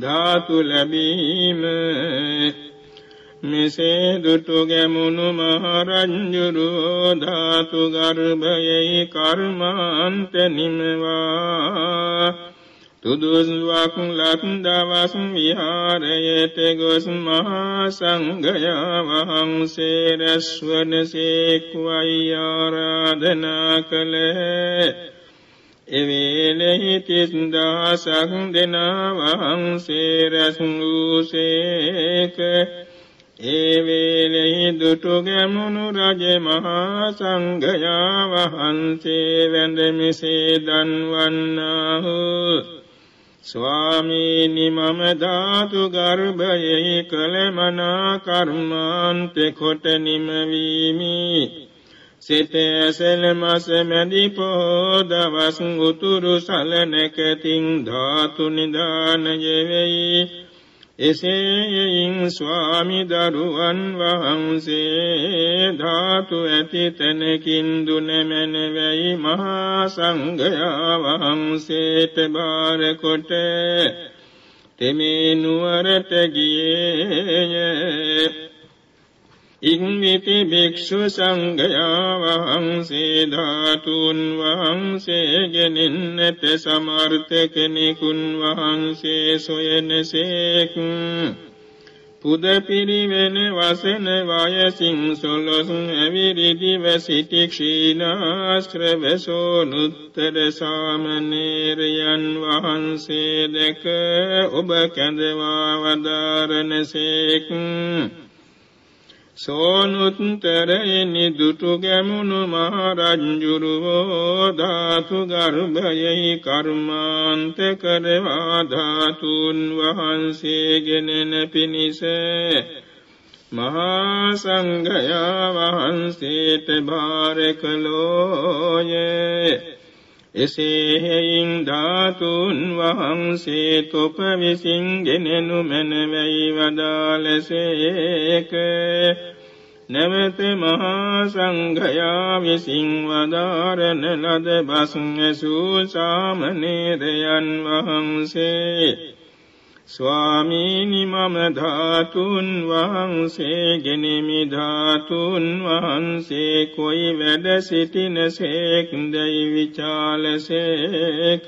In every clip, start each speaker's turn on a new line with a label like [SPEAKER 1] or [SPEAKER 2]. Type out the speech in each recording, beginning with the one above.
[SPEAKER 1] ධාතු ලැබීම. මෙසේ දුටු ගැමුණු මහරංජුරෝ ධාතු ගර්භයෙහි කර්මාන්ත නිමවා. තුදුස්වක් ලක් දවස් විහාරයට ගොස් මහා සංඝයා වහන්සේ රැස්වන සේක්වයි ආරාධනා කළේ. එවේලෙහි තිස් දහසක් දෙනා වහන්සේ රැස් වූසේක ඒ වේලෙහි දුටු ගැමුණු රජ මහා සංඝයා වහන්සේ වැඳ මෙසේ දන්වන්නාහු. ස්වාමීනි මම ධාතු ගර්භයෙහි කලමනා කර්මාන්ත කොට නිමවීමි. සිත ඇසල මස මැදි පෝ දවස් උතුරු සලනකතින් ධාතු නිදානය වෙයි. එසේයින් ස්වාමි දරුවන් වහන්සේ ධාතු ඇති තැනකින් දුනමැන වැයි මහා සංඝයා වහන්සේට බාර කොට තෙමේ නුවරට ගියේය. ඉන්විති භික්ෂු සංඝයා වහන්සේ ධාතුන් වහන්සේ ගෙනෙන්නට සමර්ථ කෙනෙකුන් වහන්සේ සොයනසේක් පුද පිරිවෙන වසන වයසින් සොලොස් ඇවිරිදිව සිටි ක්ෂීනාශ්‍රවසෝ නුත්තර සාමනේරයන් වහන්සේ දැක ඔබ කැඳවා වදාරනසේක් සෝනුත්තරයනි දුටු ගැමුණු මහරජ්ජුරුවෝ ධාතු ගර්භයෙහි කර්මාන්ත කරවා ධාතුන් වහන්සේගෙනෙන පිණිස මහා සංඝයා වහන්සේට භාර කළෝයේ එසේ හේයින් ධාතුන් වහන්සේ තොප විසින් ගෙනෙනු මැනවයි වදාලසේක නැවත මහා සංඝයා විසින් වදාරන ලද බස් ඇසූ සාමනේරයන් වහන්සේ ස්වාමීනි මම ධාතුන් වහන්සේ ගෙනෙමි. ධාතුන් වහන්සේ කොයි වැඩ සිටිනසේක්දයි විචාලසේක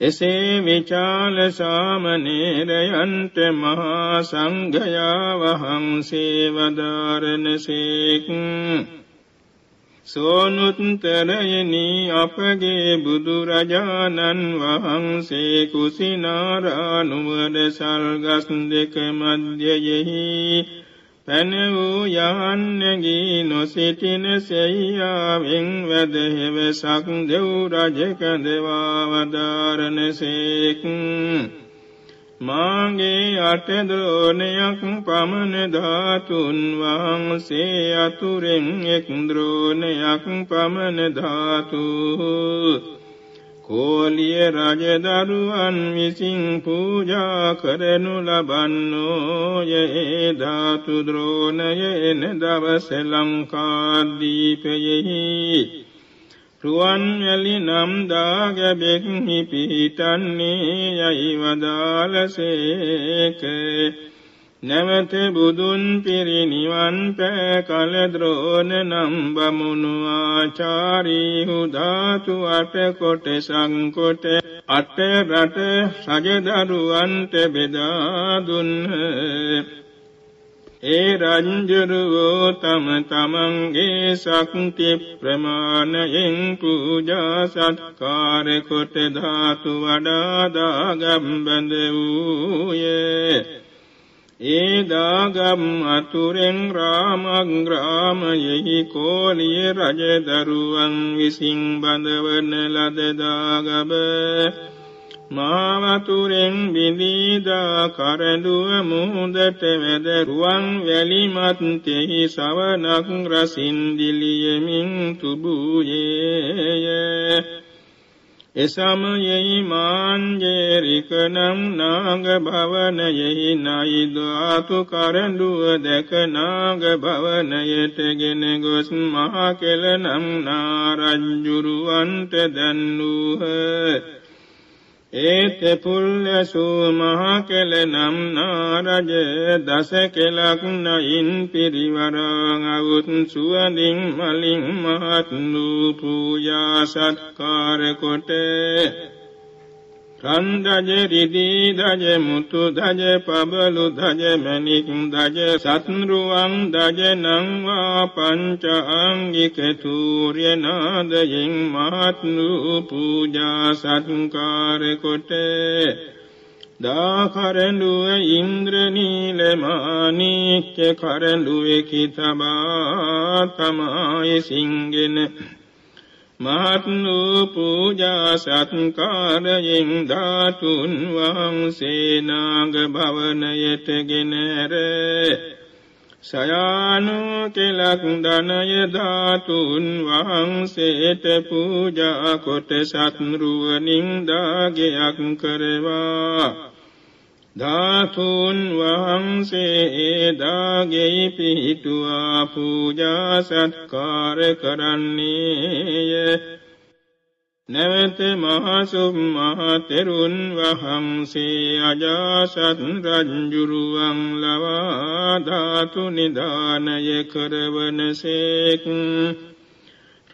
[SPEAKER 1] එසේ විචාල සාමනේරයන්ට මහා සංඝයා වහන්සේ වදාරනසේක් සෝනුත්තරයනි අපගේ බුදුරජාණන් වහන්සේ කුසිනාරානුවර සල්ගස් දෙක මධ්‍යයෙහි පැන වූ යහන්නගී නොසිටින සෙයියාවෙන් වැදහෙවසක් දෙව් රජ කැඳවා වදාරණසේක් මාගේ අටද්‍රෝණයක් පමණ ධාතුන් වහන්සේ අතුරෙන් එක් ද්‍රෝණයක් පමණ ධාතු. කෝලිය රජදරුවන් විසින් පූජා කරනු ලබන්නෝයේ. ධාතු ද්‍රෝණය එන දවස ලංකාදීපයෙහි රුවන්වැලි නම් දාගැබෙක්හි පිහිටන්නේ යයි වදාලසේක නැවත බුදුන් පිරිනිවන් පෑ කලද්‍රෝණ නම් බමුණු ආචාරීහු ධාතු අටකොට සංකොට අට රට සජදරුවන්ට බෙදාදුන්හ ඒ රංජරුවෝ තම තමන්ගේ ශක්ති ප්‍රමාණයෙන් පූජා සත්කාර කොට ධාතු වඩාදාගම් බඳ වූයේ. ඒ දාගම් අතුරෙන් රාමග්‍රාමයෙහි කෝලිය රජදරුවන් විසින් බඳවන ලද දාගබ මාවතුරෙන් බිඳීදා කරඩුව මුහුදට වැද රුවන් වැලිමත්තෙහි සවනක් රසින්දිලියමින් තුබූයේය. එසමයෙහි මාංජේරික නම් නාග භවනයෙහි නයිදවාතු කරඩුව දැක නාග භවනයට ගෙන ගොස් මහා කෙල නම් නාරජ්ජුරුවන්ට දැන්නූහ ඒත පුල්ලසු මහ කෙල නම් නාරජ දස කෙලක් නයින් පිරිවරං අවුත් සුවඳින් මලින් මහත් වූ පූජා සත්කාර කොට රන්දජ රිදී දජ මුතු දජ පබලු දජ මැණික් දජ සත්රුවන් දජ නංවා පංච අංගික තූර්ය නාදයෙන් මහත් වූ පූජා සත්කාර කොට. දා කරඬුව ඉන්ද්‍ර නීල මාණික්‍ය කරඬුවේ කිතබා තමයි සිංගෙන. මහත් වූ පූජා සත්කාරයෙන් ධාතුන් වහන්සේ නාග භවනයට ගෙනර සයානෝ කෙලක් ධනය ධාතුන් වහන්සේට පූජා කොට සත්රුවනින් දාගයක් කරවා. ධාතුන් වහන්සේ ඒදාගෙයි පිහිටුවා පූජා සත්කාර කරන්නේය. නැවත මහසුම් මහතෙරුන් වහන්සේ අජාසත් රජ්ජුරුවන් ලවා ධාතු නිධානය කරවනසේක්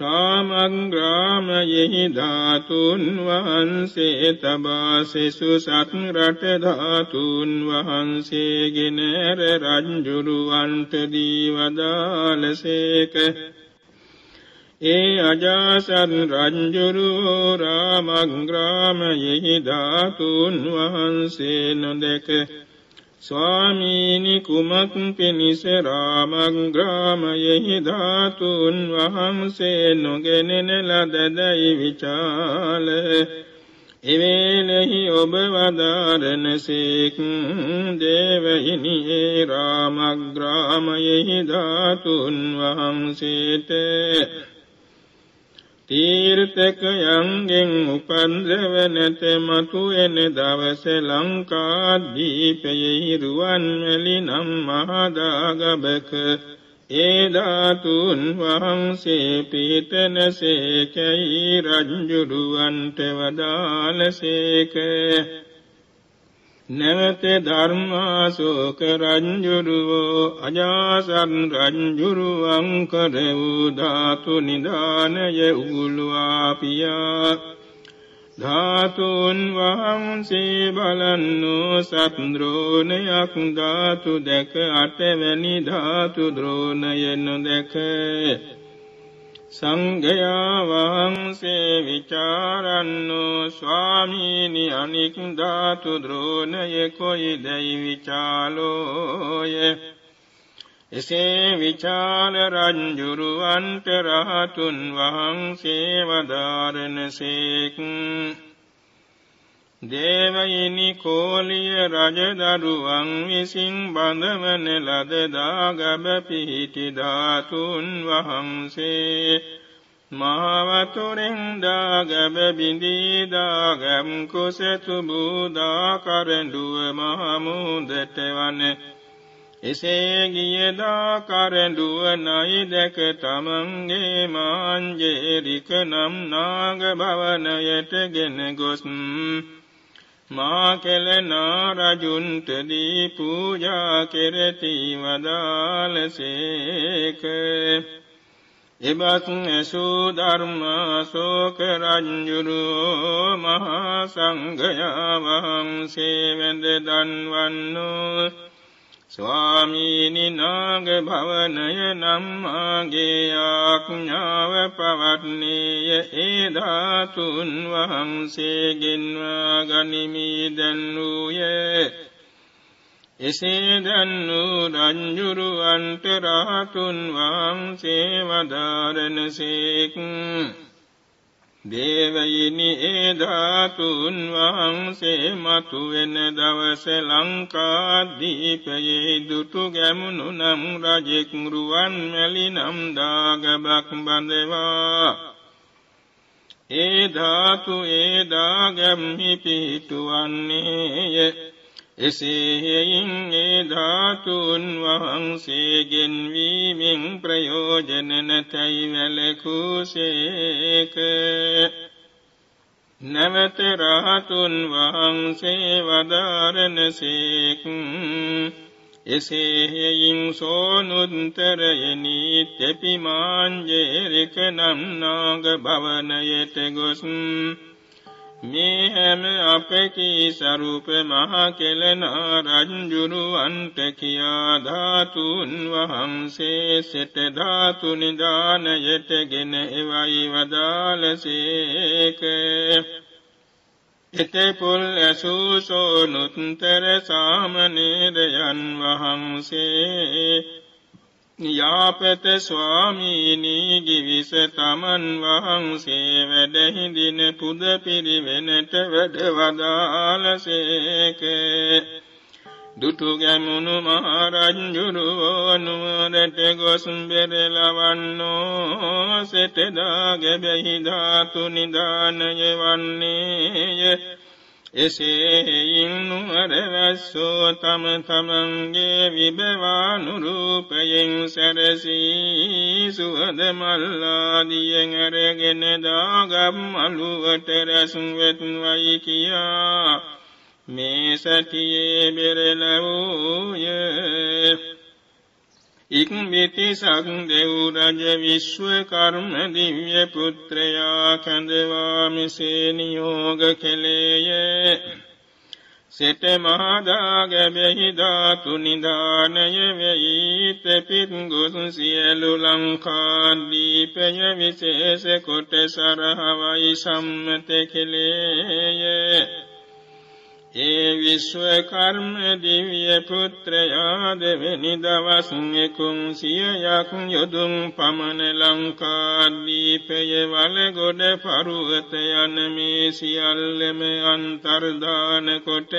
[SPEAKER 1] රාමග්‍රාමයෙහි ධාතුන් වහන්සේ තබා සෙසු සත් රට ධාතුන් වහන්සේගෙන රජ්ජුරුවන්ට දීවදාලසේක. ඒ අජාසත් රංජුරු රාමග්‍රාමයෙහි ධාතුන් වහන්සේ නොදැක ස්වාමීනි කුමක් පිණිස රාමග්‍රාමයෙහි ධාතුන් වහන්සේ නොගෙනෙන ලදදයි විචාල. එවේලෙහි ඔබ වදාරනසේක් දේවහිනි ඒ රාමග්‍රාමයෙහි ධාතුන් වහන්සේට තීර්ථකයන්ගෙන් උපන්දවනත මතු එන දවස ලංකාදීපයෙහි රුවන්වැලි නම් මහදාගබක. ඒ ධාතුන් වහන්සේ පිහිටනසේකැයි රජ්ජුරුවන්ට වදාලසේක නැවත ධර්මාශෝක රංජුරුවෝ අජාසන් රංජුරුවන් කර වූ ධාතු නිධානය උගුලුවාපියා. ධාතුන් වහන්සේ බලන්නෝ සත්ද්‍රෝණයක් ධාතු දැක අටවැනි ධාතු ද්‍රෝණය නොදැක. සංඝයා වහන්සේ විචාරන්නෝ ස්වාමීනි අනික් ධාතු ද්‍රෝණය කොයි දැයි විචාලෝය? එසේ විචාල රංජුරුවන්ට රහතුන් වහන්සේ වදාරනසේක් දේවයිනි කෝලිය රජදරුවන් විසින් බඳවන ලද දාගබ පිහිටි ධාතුන් වහන්සේ. මහවතුරෙන් දාගබ බිඳී දාගම් කුසතු බූදා කරඬුව මහමුදට වන. එසේ ගියදා කරඬුව නයි දැක තමන්ගේ මාංජේරික නම් නාග භවනයට ගෙන ගොස්. මා කෙලනා රජුන්ටදී පූජා කෙරෙති වදාලසේක එබත් ඇසූ ධර්මාශෝක රංජුරුවෝ මහා සංඝයා වහන්සේ වැඳ දන්වන්නෝ. ස්වාමීනි නාග භවනය නම් මාගේ ආඥාව පවත්නේය. ඒ ධාතුන් වහන්සේගෙන්වා ගනිමි දැන්වූයේ එසේ දැන්නූ රංජුරුවන්ට රහතුන් වහන්සේ වදාරනසේක් දේවයිනි ඒ ධාතුන් වහන්සේ මතුවෙන දවස ලංකාදීපයේ දුටු ගැමුණු නම් රජෙක් රුවන් මැලි නම් දාගබක් බඳවා ඒ ධාතු ඒ දාගම්හි පිහිටුවන්නේය. එසේහෙයින් ඒ ධාතුන් වහන්සේගෙන් වීමෙන් ප්‍රයෝජන නැතයි වැලකුසේක නැවත රහතුන් වහන්සේ වදාරනසේක් එසේ හේයින් සෝනුත්තරයනි තෙපිමාංජේරික නම් නාග භවනයට ගොස්. මේ හැම අපකී සරුප මහ කෙලනා රංජුරුවන්ට කියා ධාතුන් වහන්සේ සෙට ධාතු නිදානයට ගෙන එවයි වදාලසේක එතේ පුල් ඇසූ සෝනුත්තර සාමනේරයන් වහන්සේ යාපත ස්වාමීනී ගිවිස තමන් වහන්සේ වැඩහිඳින පුද පිරිවෙනට වැඩවදාලසේක දුටු ගැමුණු මහරංජුරුවෝ නුවරට ගොස් බෙරලවන්නෝ සෙටදා ගැබැහි ධාතු නිධානය වන්නේය. එසේයින් නුවරවැස්සෝ තම තමන්ගේ විභවානුරූපයෙන් සැරසී සුවද මල්ලාදියෙන් ඇරගෙන දාගම් අලුවට රැසුවෙත්වයි කියා. මේ සැටියේ බෙරලවූය ඉක්මිති සක්දෙව් රජ විශ්වකර්ම දිව්‍ය පුත්‍රයා කැඳවාමිසේ නියෝග කෙලේය සෙට මහදා ගැබෙහි ධාතු නිධානය වෙයි. තෙපිත් ගොස් සියලු ලංකාදීපය විශේෂ කොට සරහවයි සම්මත කෙලේය ඒ විශ්වකර්ම දිව්‍ය පුත්‍රයා දෙවැනි දවස් එකුම් සියයක් යොදුම් පමණ ලංකාදීපය වලගොඩ පරුවත යන මේ සියල්ලම අන්තර්ධාන කොට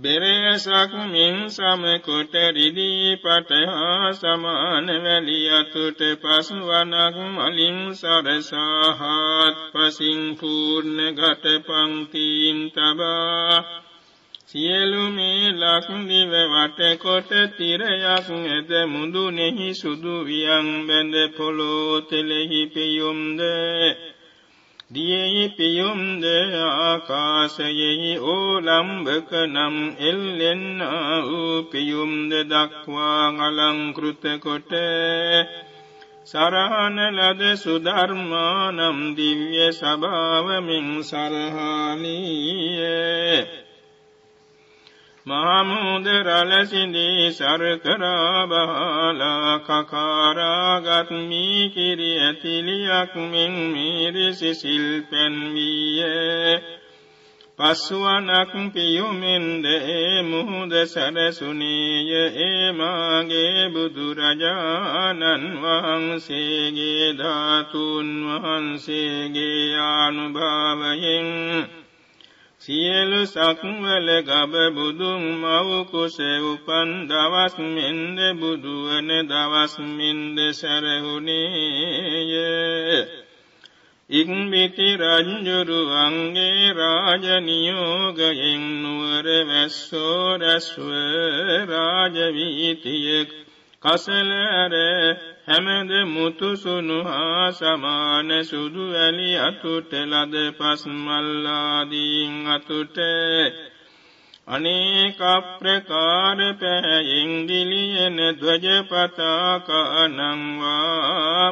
[SPEAKER 1] බෙරේසක් මින් සමකොට රිදී පටහා සමාන වැලි අතුට පසුවනක් මලින් සරසාහත් පසින් පූර්ණ ගට පංතිීන් තබා. සියලු මේ ලක්දිව වටකොට තිරයක් ඇද මුදුනෙහි සුදු වියන් බැඳ පොලෝතෙලෙහි පියුම්ද දියෙහි පියුම්ද ආකාශයෙහි ඕලම්බක නම් එල්ලෙන්නා වූ පියුම්ද දක්වා අලංකෘත කොට. සරහන ලද සුධර්මානම් දිව්‍ය සභාවමින් සරහානීයේ මහමුද රලසිදී සරකරා බහලා කකාරාගත් මී කිරි ඇතිලියක් මෙන් මීරිසි සිල් පැන්වීය පස්වනක් පියුමෙන්ද ඒ මුහුද සැරසුනීය ඒ මාගේ බුදුරජාණන් වහන්සේගේ ධාතුන් වහන්සේගේ ආනුභාවයෙන් සියලු සක්වල ගබ බුදුන් මව් කුස උපන් දවස් මෙන්ද බුදුවන දවස් මෙන්ද සැරහුණේය. ඉක්බිති රංජුරුවන්ගේ රාජනියෝගයෙන් නුවර වැස්සෝ රැස්ව රාජවීතියෙක් කසලර හැමද මුතුසුනු හා සමාන සුදු ඇලි අතුට ලද පස්මල්ලාදීන් අතුට අනේක ප්‍රකාර පැහැයෙන් දිලියන ධ්වජ පතාකානංවා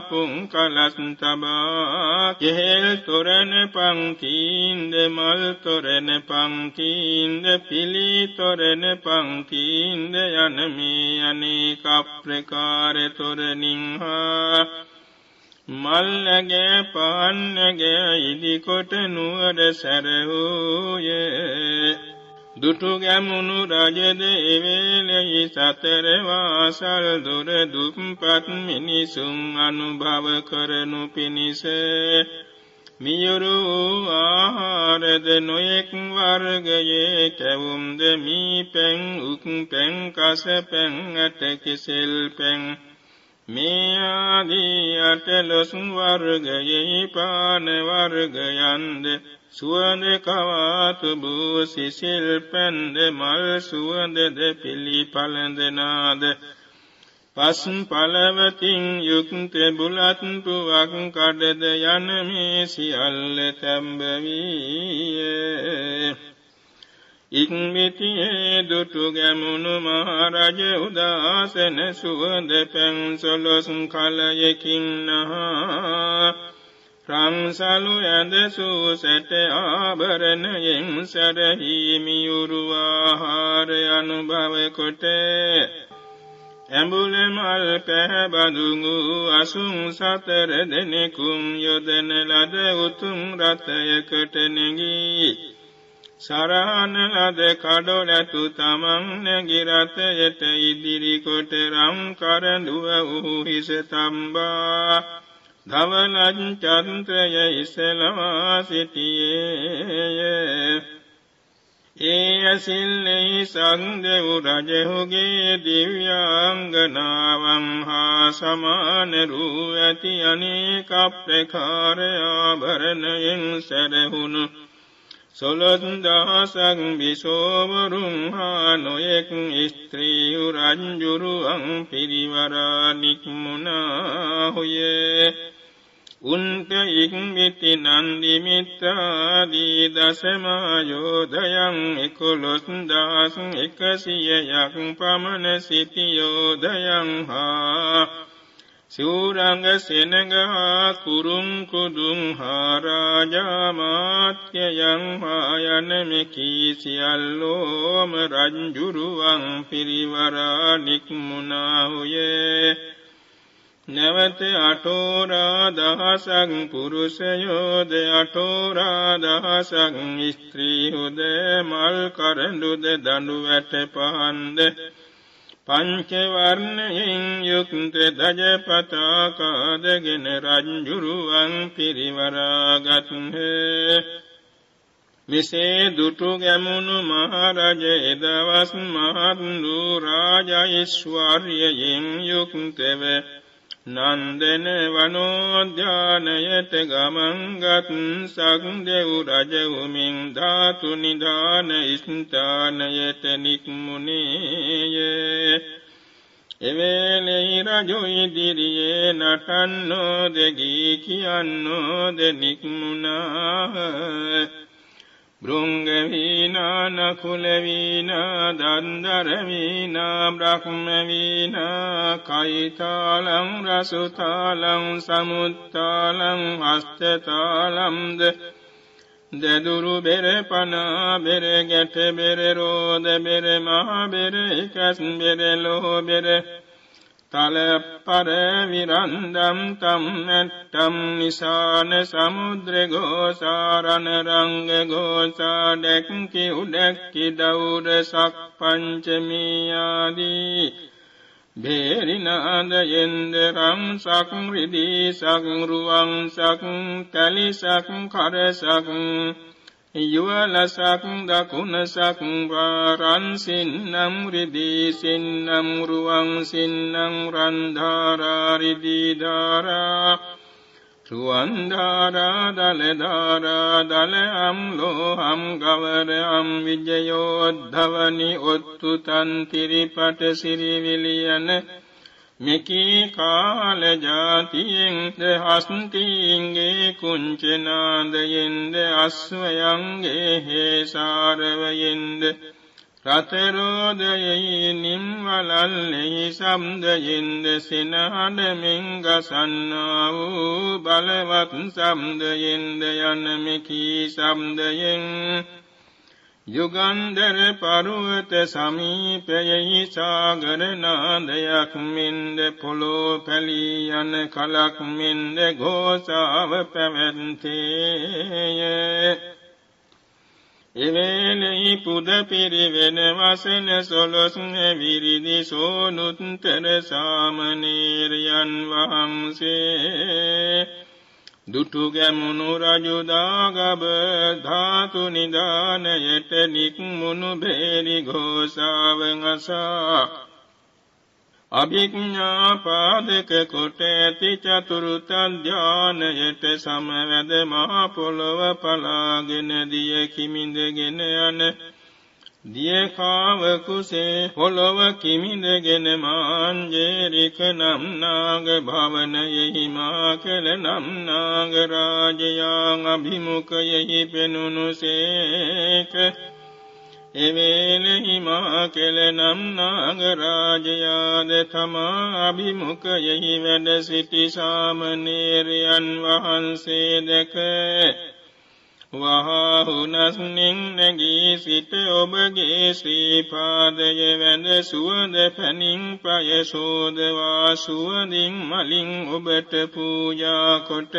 [SPEAKER 1] පුංකලස් තබා කෙහෙල් තොරණ පංකීන්ද මල් තොරණ පංකීන්ද පිලි තොරණ පංකීන්ද යන මේ අනේක ප්‍රකාර තොරණින් හා මල්ලගේ පාන්නගේ ඉදිකොට නුවර සැරවූයේ දුටු ගැමුණු රජද එවේලෙහි සතර වාසල් දුර දුප්පත් මිනිසුන් අනුභව කරනු පිණිස මියුරු ආහාරද නොයෙක් වර්ගයේ කැවුම්ද මී පැන් උක් පැන් කස පැන් ඇට කෙසෙල් පැන් මේ ආදී අටලොස් වර්ගයේ පාන වර්ගයන්ද සුවඳ කවාතු බූ සිසිල් පැන්ද මල් සුවඳද පිළි පලඳනාද පස් පළවතින් යුක්ත බුලත් පුවක් කඩද යන මේ සියල්ල තැම්බවීය ඉක්මිතියේ දුටු ගැමුණු මහරජ උදාසන සුවඳ පැන් සොලොස් කලයකින් නහා රංසලු ඇඳ සූසැට ආභරණයෙන් සැරහිමියුරුවාහාර අනුභව කොට ඇඹුල මල් පැහැබඳුඟු අසුන් සතර දෙනෙකුම් යොදන ලද උතුම් රථයකට නැගී සරහන ලද කඩොලැතු තමන් නැගිරතයට ඉදිරි කොට රම් කරඬුව වූ හිස තම්බා. ධවලං චන්ත්‍රය ඉසලවා සිටියේය ඒ ඇසිල්ලෙහි සංදෙව් රජහුගේ දිව්‍යාංගනාවන් හා සමානරූ ඇති අනේක ප්‍රකාර ආභරණයෙන් සැරහුණු සොළොන්දහසක් බිසෝවරුන් හා නොයෙක් ස්ත්‍රීහු රංජුරුවන් පිරිවරා නික්මුණාහුයේ උන්ට ඉක්මිති නන්දිමිත්‍රාදී දසමායෝධයන් එකොළොස් දහස් එකසියයක් පමණ සිටියෝධයන් හා සූරංග සෙනගහා කුරුම් කුදුම් හාරාජාමාත්‍යයන් හායන මෙකී සියල්ලෝම රංජුරුවන් පිරිවරා නික්මුණාහුයේ නැවත අටෝරා දහසක් පුරුෂයෝද අටෝරා දහසක් ස්ත්‍රීහුද මල් කරඩුද දඩු වැට පහන්ද? පංචවර්ණයෙන් යුක්ත දජපතාකාදගෙන රංජුරුවන් පිරිවරාගත්හ. මෙසේ දුටු ගැමුණු මහරජ එදවස් මහත්ලු රාජයිශ්වර්යයෙන් යුක්තව නන්දන වනෝද්‍යානයට ගමන්ගත් සක්දෙව් රජවුමින් ධාතු නිධාන ස්ථානයට නික්මුණේය. එවේලෙහි රජු ඉදිරියේ නටන්නෝ දෙගී කියන්නෝ දෙනික්මුණාහ බෘංගවීනා නකුලවීනා දන්දරවීනා බ්‍රහ්මවීනා කයිතාලං රසුතාලං සමුත්තාලං හස්තතාලම්ද දෙදුරු බෙර පනා බෙර ගැට බෙර රෝද බෙර මහ බෙර එකස් බෙර ලෝ බෙර තලපර විරන්දම් තම් නැට්ටම් නිසාන සමුද්‍ර ගෝසාරණ රංග ගෝසා ඩැක්කි උඩැක්කි දවුර සක් පංචමීයාදී භේරිනාදයෙන්ද රම් සක් රිදී සක් රුවන් සක් කැලිසක් කරසක් යුවලසක් දකුණසක් වාරන් සින්නම් රිදී සින්නම් රුවන් සින්නම් රන්ධාරාරිදීධාරා රුවන්ධාරා දලධාරා දලහම් ලෝහම් ගවරහම් විජයෝද්ධවනි ඔත්තු තන්තිරිපට සිරිවිලියන මෙකී කාල ජාතියෙන්ද හස්තීන්ගේ කුංචනාදයෙන්ද අස්වයන්ගේ හේසාරවයෙන්ද රතරෝදයෙහි නිම්වලල්ලෙහි සම්දයෙන්ද සෙනහඩමින් ගසන්නා වූ බලවත් සම්දයෙන්ද යන මෙකී සම්දයෙන් යුගන්දර පරුවත සමීපයෙහි සාගර නාදයක් මෙන්ද පොළෝ පැලී යන කලක් මෙන්ද ගෝසාව පැවැන්තේය එවේලෙහි පුද පිරිවෙන වසන සොළොස් විරිදි සෝනුත්තර සාමනීරයන් වහන්සේ දුටු ගැමුණු රජුදාගබ ධාතු නිධානයට නික්මුණු බේරි ගෝසාවන් අසා. අභිඥා පාදක කොට ඇති චතුරුත ධානයට සමවැද මහ පොළොව පලාගෙන දිය කිමිඳගෙන යන දියකාව කුසේ පොළොව කිමිඳගෙන මාංජේරික නම් නාග භවනයෙහි මා කළ නම් නාග රාජයාං අභිමුඛයෙහි පෙනුනුසේක එවේලෙහි මා කෙල නම් නාග රාජයාද තමා අභිමුඛයෙහි වැඩ සිටි සාමණේරයන් වහන්සේ දැක. වහහුනස්නින් නැගී සිට ඔබගේ ශ්‍රී පාදය වැඳ සුවඳ පැනින් පය සෝදවා සුවඳින් මලින් ඔබට පූජා කොට.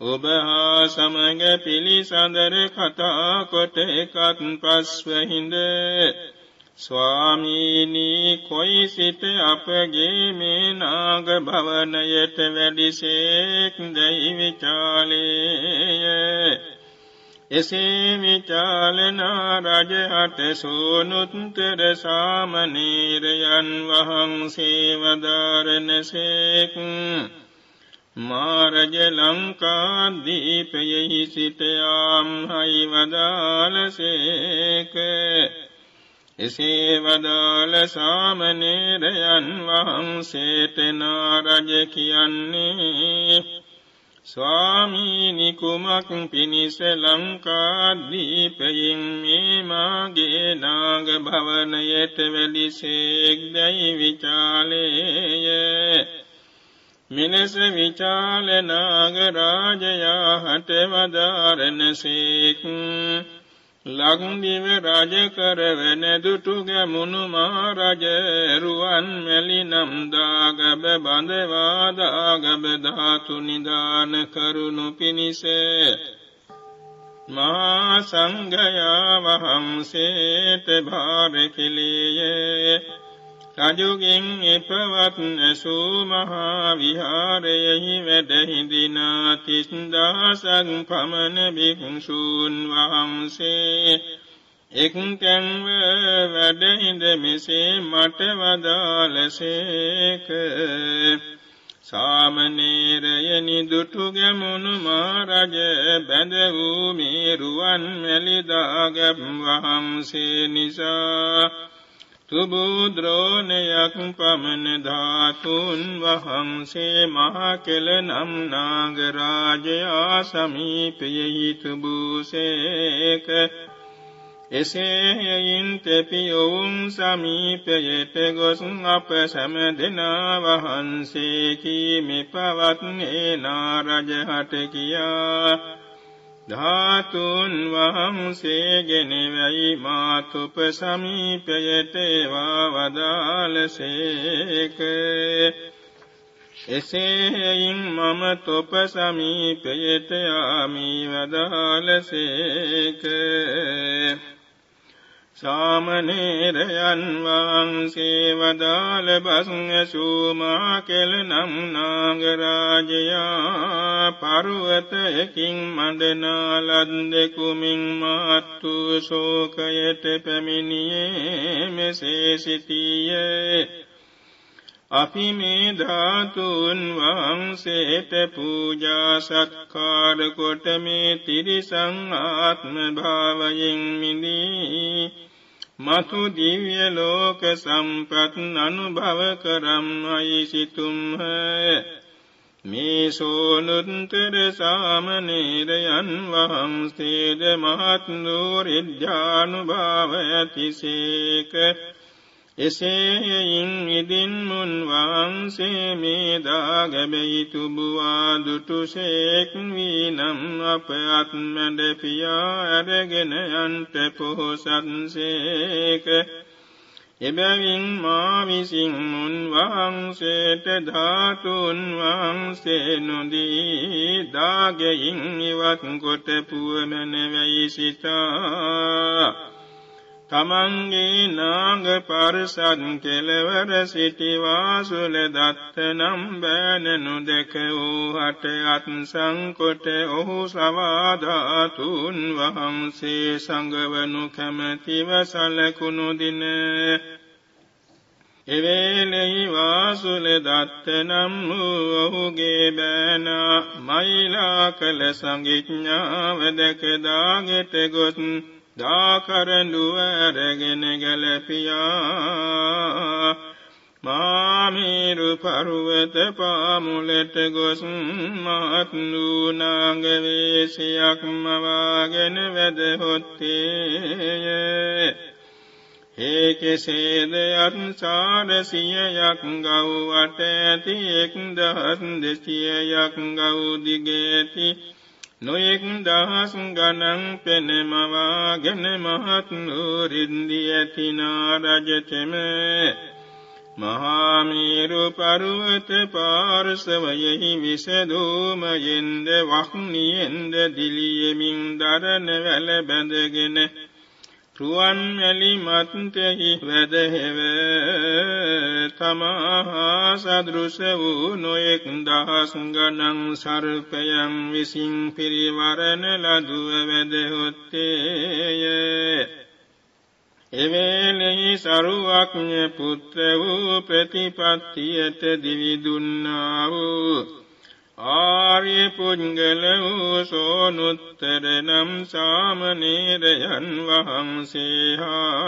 [SPEAKER 1] ඔබ හා සමග පිළිසඳර කතා කොට එකත් පස්වහිඳ ස්වාමීනී කොයි සිට අපගේ මේ නාග භවනයට වැඩිසේක් දැයි විචාලේය. එසේ විචාලනා රජහට සෝනුත්තර සාමනීරයන් වහන්සේ වදාරනසේක් මාරජ ලංකාදීපයෙහි සිටයාම් හයි වදාලසේක එසේ වදාළ සාමනේරයන් වහන්සේට නාරජ කියන්නේ ස්වාමීනි කුමක් පිණිස ලංකාදීපයෙන් මේ මාගේ නාග භවනයට වැඩිසේක් දැයි විචාලේය? මිනස විචාල නාග රාජයා හට වදාරනසේක් ලක්දිව රජ කරවන දුටු ගැමුණු මහරජ රුවන් මැලි නම් දාගබ බඳවා දාගබ ධාතු නිදාන කරුණු පිණිස. මහා සංඝයා වහන්සේට භාර කෙලේය රජුගෙන් එපවත් ඇසූ මහා විහාරයෙහි වැඩ හිඳිනා තිස්දාසක් පමණ භික්ෂූන් වහන්සේ. එක්තැන්ව වැඩ හිඳ මෙසේ මට වදාලසේක සාමනීරයනි දුටු ගැමුණු මහරජ බැඳ වූ මේ රුවන් මැලිදාගැබ් වහන්සේ නිසා තුබුද්‍රෝණයක් පමණ ධාතුන් වහන්සේ මහ කෙල නම් නාගරාජයා සමීපයෙහි තුබුසේක එසේයින් තෙපියොවුන් සමීපයට ගොස් අප සැම දෙනා වහන්සේ කීමි පවත්නේ නාරජහට කියා. ධාතුන් වහන්සේගෙන වැයි මාතුප සමීපයට ඒවා වදාලසේක එසේයින් මම තොප සමීපයට ආමී වදාලසේක සාමනේරයන් වහන්සේ වදාළ බස්ඇසූ මා කෙල නම් නාගරාජයා පරුවතයකින් මඩනාලද්දෙකුමින් මාත්තු ශෝකයට පැමිණියේ මෙසේ සිටියේ. අපි මේ ධාතුන් වහන්සේට පූජා සත්කාර කොට මේ තිරිසං ආත්ම භාවයෙන් මිදී මතු දිව්‍ය ලෝක සම්පත් අනුභව කරම්මයි සිතුම්හ. මේ සෝනුත්තර සාමනේරයන් වහන්සේද මහත් නූරිද්ධානුභාව ඇතිසේක එසේයින් ඉදින් මුන් වහන්සේ මේ දාගැබෙයි තුබුවා දුටුසේක් වී නම් අප අත්මැඩ පියා ඇරගෙන යන්ට පොහොසත්සේක එබැවින් මා විසින් මුන් වහන්සේට ධාතුන් වහන්සේ නොදී දාගෙයින් ඉවත් කොට පුවමන වෙයි සිතා. තමන්ගේ නාග පරිසත් කෙලවර සිටි වාසුල දත්ත නම් බෑනනු දැක වූ හට අත්සංකොට ඔහු සවාධාතුන් වහන්සේ සඟවනු කැමැතිව සලකුණු දින. එවේලෙහි වාසුල දත්ත නම් වූ ඔහුගේ බෑනා මයිලා කළ සංගිඥාව දැක දාගෙට ගොත් දාකරඬුව ඇරගෙන ගැලපියා මාමීරු පරුවත පාමුලට ගොස් මහත් නූනාග වේශයක් මවාගෙන වැදහොත්තේය ඒ කෙසේද අත්සාරසියයක් ගව් අට ඇති එක් දහස් දෙසියයක් ගව් දිගේති. නොයෙක් දහස් ගණන් පෙනෙමවාගෙන මහත් නූරින්දි ඇතිනා රජතෙම මහාමීරු පරුවත පාර්සවයෙහි විසදූමයෙන්ද වහ්නියෙන්ද දිලියමින් දරන වැල බැඳගෙන රුවන් මැලි මත්තෙහි වැදහෙව තමහා සදෘශ වූ නොයෙක් දහස් ගණන් සර්පයන් විසින් පිරිවරණ ලදුව වැදහොත්තේය. එවේලෙහි සරුවක්ඥ පුත්‍ර වූ ප්‍රතිපත්තියට දිවිදුන්නා වූ ආර්ය පුද්ගල වූ සෝනුත්තර නම් සාමනීරයන් වහන්සේහා.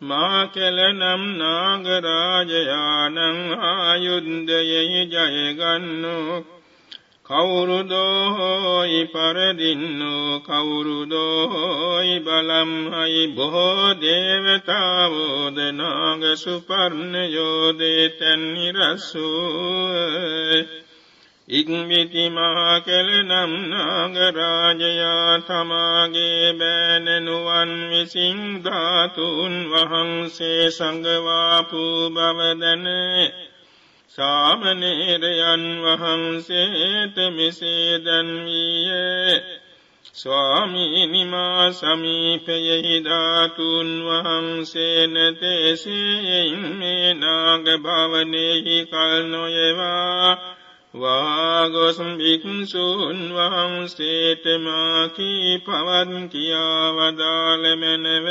[SPEAKER 1] මා කෙල නම් නාගරාජයානං ආයුද්ධයෙහි ජයගන්නෝ කවුරුදෝහෝයි පරදින්නෝ කවුරුදෝහෝයි බලම්හයි බොහෝ දේවතාවෝද නාග සුපර්ණයෝදේ තැන්නිරස්සූ ඉක්මිති මහා කෙල නම් නාගරාජයා තමාගේ බෑනනුවන් විසින් ධාතුන් වහන්සේ සඟවාපු බවදන සාමනේරයන් වහන්සේට මෙසේදන් වීය. ස්වාමීනිමා සමීපයෙහි ධාතුන් වහන්සේ නතේසෙයින් මේ නාග භවනෙහි කල් නොයවා. වාගොස් භික්ෂූන් වහන්සේට මාකී පවන් කියා වදාළ මැනව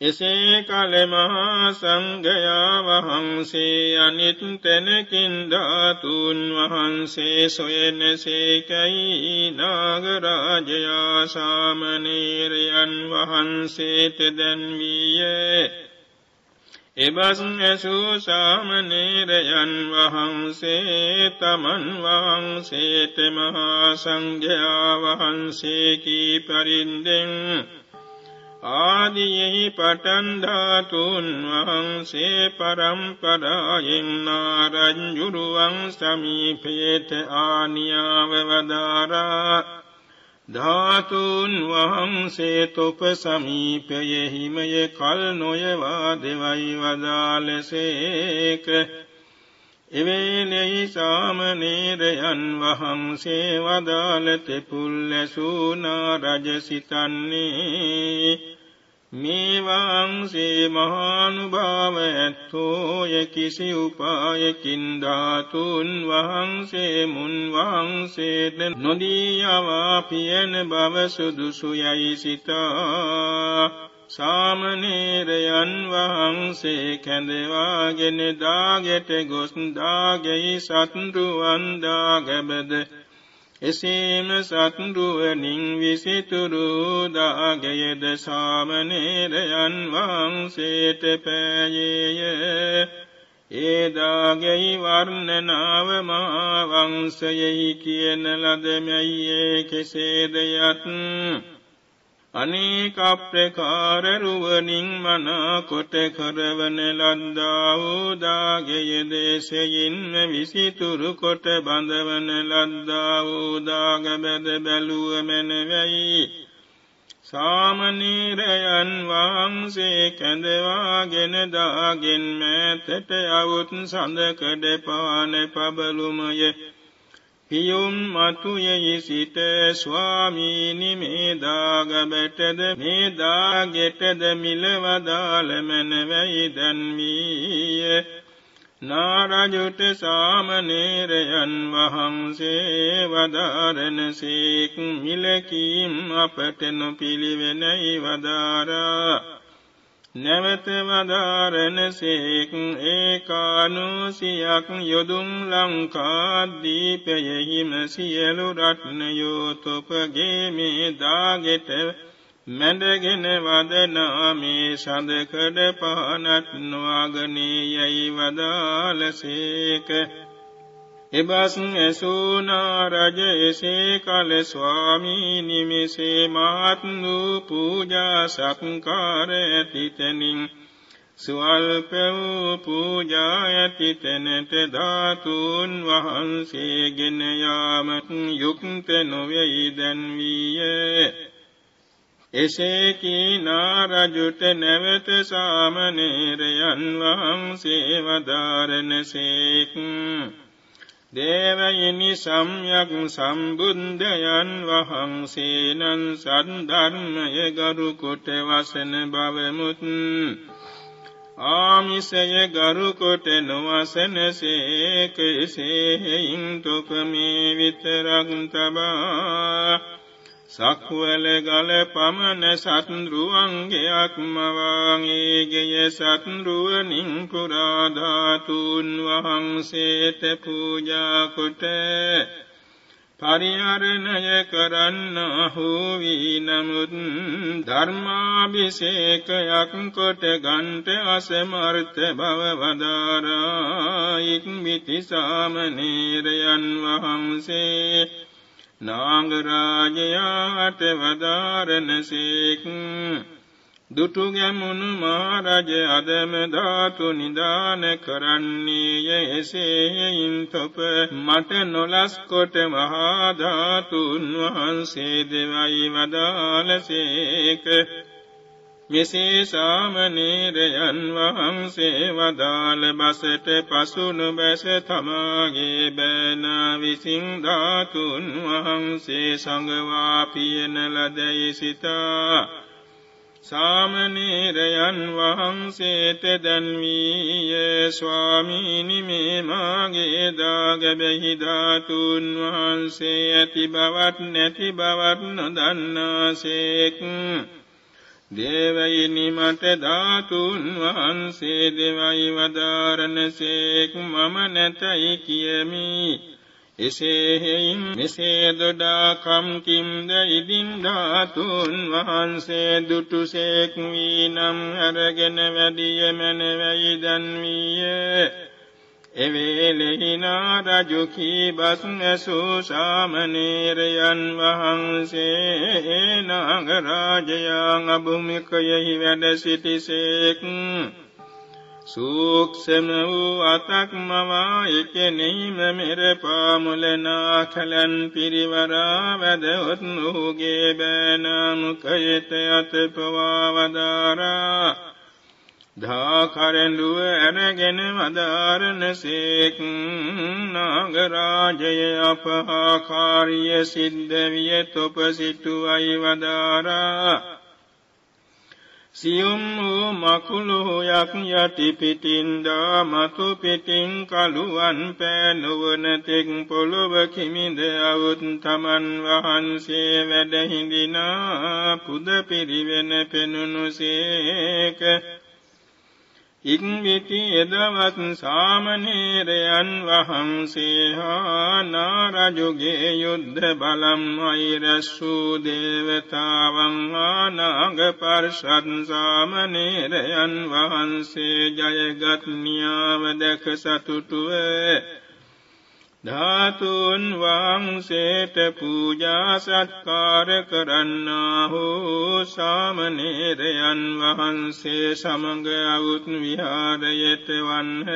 [SPEAKER 1] එසේ කල මහා සංඝයා වහන්සේ අනිත් තැනකින් ධාතුන් වහන්සේ සොයනසේකයි නාගරාජයා සාමනීරයන් වහන්සේට දැන්වීයේ. එබස් ඇසූ සාමනේරයන් වහන්සේ තමන් වහන්සේට මහා සංඝයා වහන්සේ කී පරින්දෙන් ආදියෙහි පටන්ධාතුන් වහන්සේ පරම්පරායෙන් නාරංජුරුවන් සමීපයට ආනියාව වදාරා. ධාතුන් වහන්සේ තොප සමීපයෙහිමය කල් නොයවා දෙවයි වදාලසේක එවේලෙහි සාමනේරයන් වහන්සේ වදාළ තෙපුල්ලැසූනා රජසිතන්නේ. මේ වහන්සේ මහානුභාව ඇත්තෝය කිසි උපායකින් ධාතුන් වහන්සේ මුන් වහන්සේට නොදීයවා පියන බව සුදුසු යයි සිතා. සාමනේරයන් වහන්සේ කැඳවාගෙන දාගෙට ගොස් දාගෙයි සත්රුවන් දාගැබද එසේම සත්රුවනින් විසිතුරු දාගයද සාමනේරයන් වහන්සේට පෑයේය. ඒදාගෙයි වර්ණනාව මහාවංසයෙහි කියන ලදමැයියේ කෙසේදයත් අනේක ප්‍රකාරරුවනින් මනාකොට කරවන ලද්දාවූදාගෙය දේශයින්ම විසිතුරු කොට බඳවන ලද්දාවූදාගබැද බැලුවමැනවැයි සාමනීරයන් වහන්සේ කැඳවාගෙන දාගෙන් මෑතට අවුත් සඳකඩ පාන පබලුමය. පියුම් මතුයෙහි සිට ස්වාමීනි මේදාගබැටද මේදාගෙටද මිලවදාල මැනවැයි දැන්වීය. නාරජුට සාමනේරයන් වහන්සේ වදාරණසේක් මිලකීම් අපට නොපිළිවෙනයි වදාරා. නැවත වදාරනසේක් ඒකානුසියක් යොදුම් ලංකාදීපයෙහිම සියලු රත්නයෝ තොපගේ මේ දාගෙට මැඩගෙන වදනා මේ සඳකඩ පහනත් නොවාගනේ යැයි වදාලසේක එබස් ඇසුනා රජ එසේ කල ස්වාමීනි මෙසේ මහත් වූ පූජා සත්කාර ඇතිතනින් ස්වල්ප වූ පූජා ඇතිතැනට ධාතුන් වහන්සේගෙන යාමත් යුක්ත නොවෙයි දැන්වීය එසේ කීනා රජුට නැවත සාමනේරයන් වහන්සේ වදාරනසේක් දේවයිනි සම්යක් සම්බුද්ධයන් වහන්සේනන් සද්ධර්මය ගරු කොට වසන බවමුත්. ආමිසය ගරු කොට නොවසනසේක එසේහෙයින් තොපමේ විතරක් තබා. සක්වල ගල පමණ සත්රුවන්ගේයක් මවාගේගෙය සත්රුවනින් පුරාධාතුන් වහන්සේට පූජා කොට පරිහරණය කරන්න හෝවී නමුත් ධර්මාභිසේකයක් කොට ගන්ට අසමර්ථ බව වදාරා ඉක්මිති සාමනීරයන් වහන්සේ නාගරාජයාට වදාරනසේක් දුටු ගැමුණු මහරජ අදම ධාතු නිදාන කරන්නේය එසේයින් තොප. මට නොලස් කොට මහා ධාතුන් වහන්සේ දෙවයි වදාලසේක මෙසේ සාමනීරයන් වහන්සේ වදාළ බසට පසුනු බැස තමාගේ බෑනා විසින් ධාතුන් වහන්සේ සඟවා පියන ලදැයි සිතා. සාමනීරයන් වහන්සේට දැන්වීය. ස්වාමීනි මේ මාගේ දාගබැහි ධාතුන් වහන්සේ ඇති බවත් නැති බවත් නොදන්නාසේක්. දේවයිනි මට ධාතුන් වහන්සේ දෙවයි වදාරනසේක් මම නැතයි කියමි. එසේ හේයින් මෙසේ දොඩා කම් කිම්ද ඉදින් ධාතුන් වහන්සේ දුටුසේක් වී නම් අරගෙන වැඩිය මැනවයි දන්වීය. එවේලෙහිනා රජු කීබස් ඇසූ සාමනේරයන් වහන්සේ නාගරාජයන් අභුමිකයෙහි වැඩ සිටිසේක්. සූක්ෂම වූ අතක් මවා එකෙනෙහිම මෙර පාමුලනා කලන් පිරිවරා වැදවොත් ඔහුගේ බෑනාමුකයට අත පවාවදාරා ධාකරඬුව ඇරගෙන වදාරනසේක් නාගරාජය අපහාකාරිය සිද්ධ විය තොප සිටුවයි වදාරා. සියුම් වූ මකුළුයක් යටි පිටින්දා මතු පිටින් කළුවන් පෑ නොවන තෙක් පොළොව කිමිද අවුත් තමන් වහන්සේ වැඩ හිඳිනා පුද පිරිවෙන පෙනුනුසේක ඉක්විති එදවත් සාමනේරයන් වහන්සේ හා නාරජුගේ යුද්ධ බලම් අයිරස්සූ දේවතාවන් ආනාග පර්ෂත් සාමනේරයන් වහන්සේ ජයගත් නියාව දැක සතුටුවේ ධාතුන් වහන්සේට පූජා සත්කාර කරන්නාහෝ සාමනේරයන් වහන්සේ සමඟ අවුත් විහාරයට වන්හ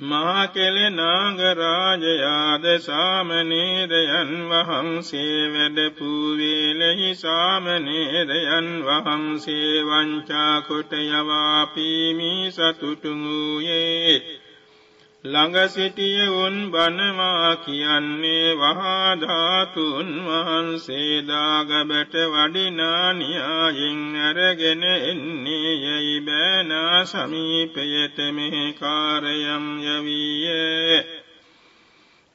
[SPEAKER 1] මා කෙලෙ නාගරාජයාද සාමනේරයන් වහන්සේ වැඩ පූවේලෙහි සාමනේරයන් වහන්සේ වංචා කොට යවා පීමි සතුටු වූයේ. ළඟ සිටිය උන් බණවා කියන්නේ වහා ධාතුන් වහන්සේ දාගබට වඩිනා න්‍යායින් අරගෙන එන්නේ යයි බෑනා සමීපයට මෙහි කාරයම් යවීය.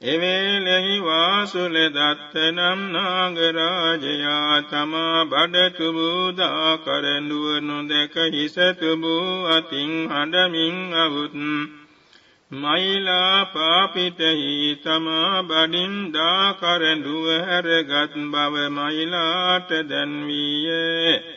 [SPEAKER 1] එවේලෙහි එවැනි වාසුල දත්ත නම් නාගරාජයා තමා බඩතුබූදා කරඩුව නොදැක හිසතුබූ අතින් හඬමින් අවුත් මයිලා පාපිටහි තමා බඩින්දා කරඩුව හැරගත් බව මයිලාට දැන්වීයේ.